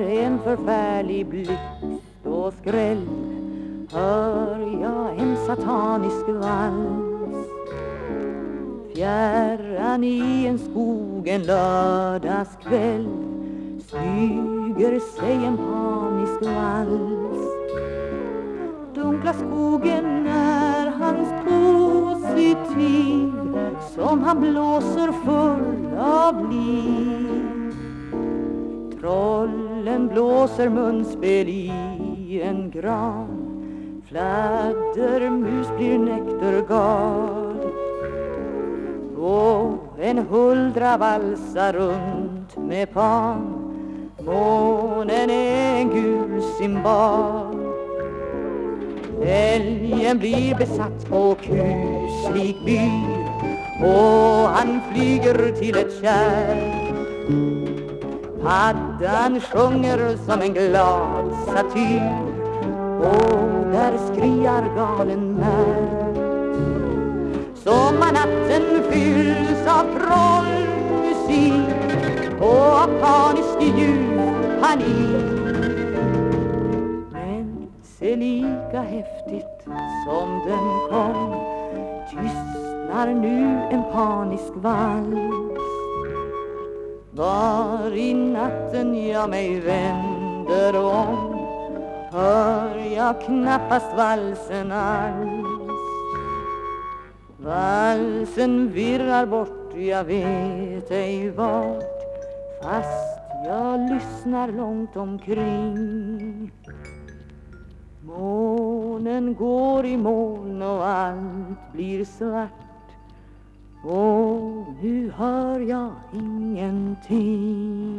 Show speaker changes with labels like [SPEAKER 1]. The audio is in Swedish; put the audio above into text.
[SPEAKER 1] en förfärlig blixt och skräll hör jag en satanisk vals. Fjärran i en skog en lördagskväll smyger sig en panisk vals. Dunkla skogen är hans positiv som han blåser full av liv. Trollen blåser munspel i en gran. Fladdermus blir näktergal Och en huldra valsar runt med pan. Månen är en gul cymbal Älgen blir besatt på kuslig by. Och han flyger till ett kärr. Paddan sjunger som en glad satyr. Och där skriar galen märk Sommarnatten fylls av trollmusik. Och av panisk djup panik Men se lika häftigt som den kom. Tystnar nu en panisk vals var i natten jag mig vänder om hör jag knappast valsen alls. Valsen virrar bort, jag vet ej vart fast jag lyssnar långt omkring. Månen går i moln och allt blir svart. och nu hör jag ingenting.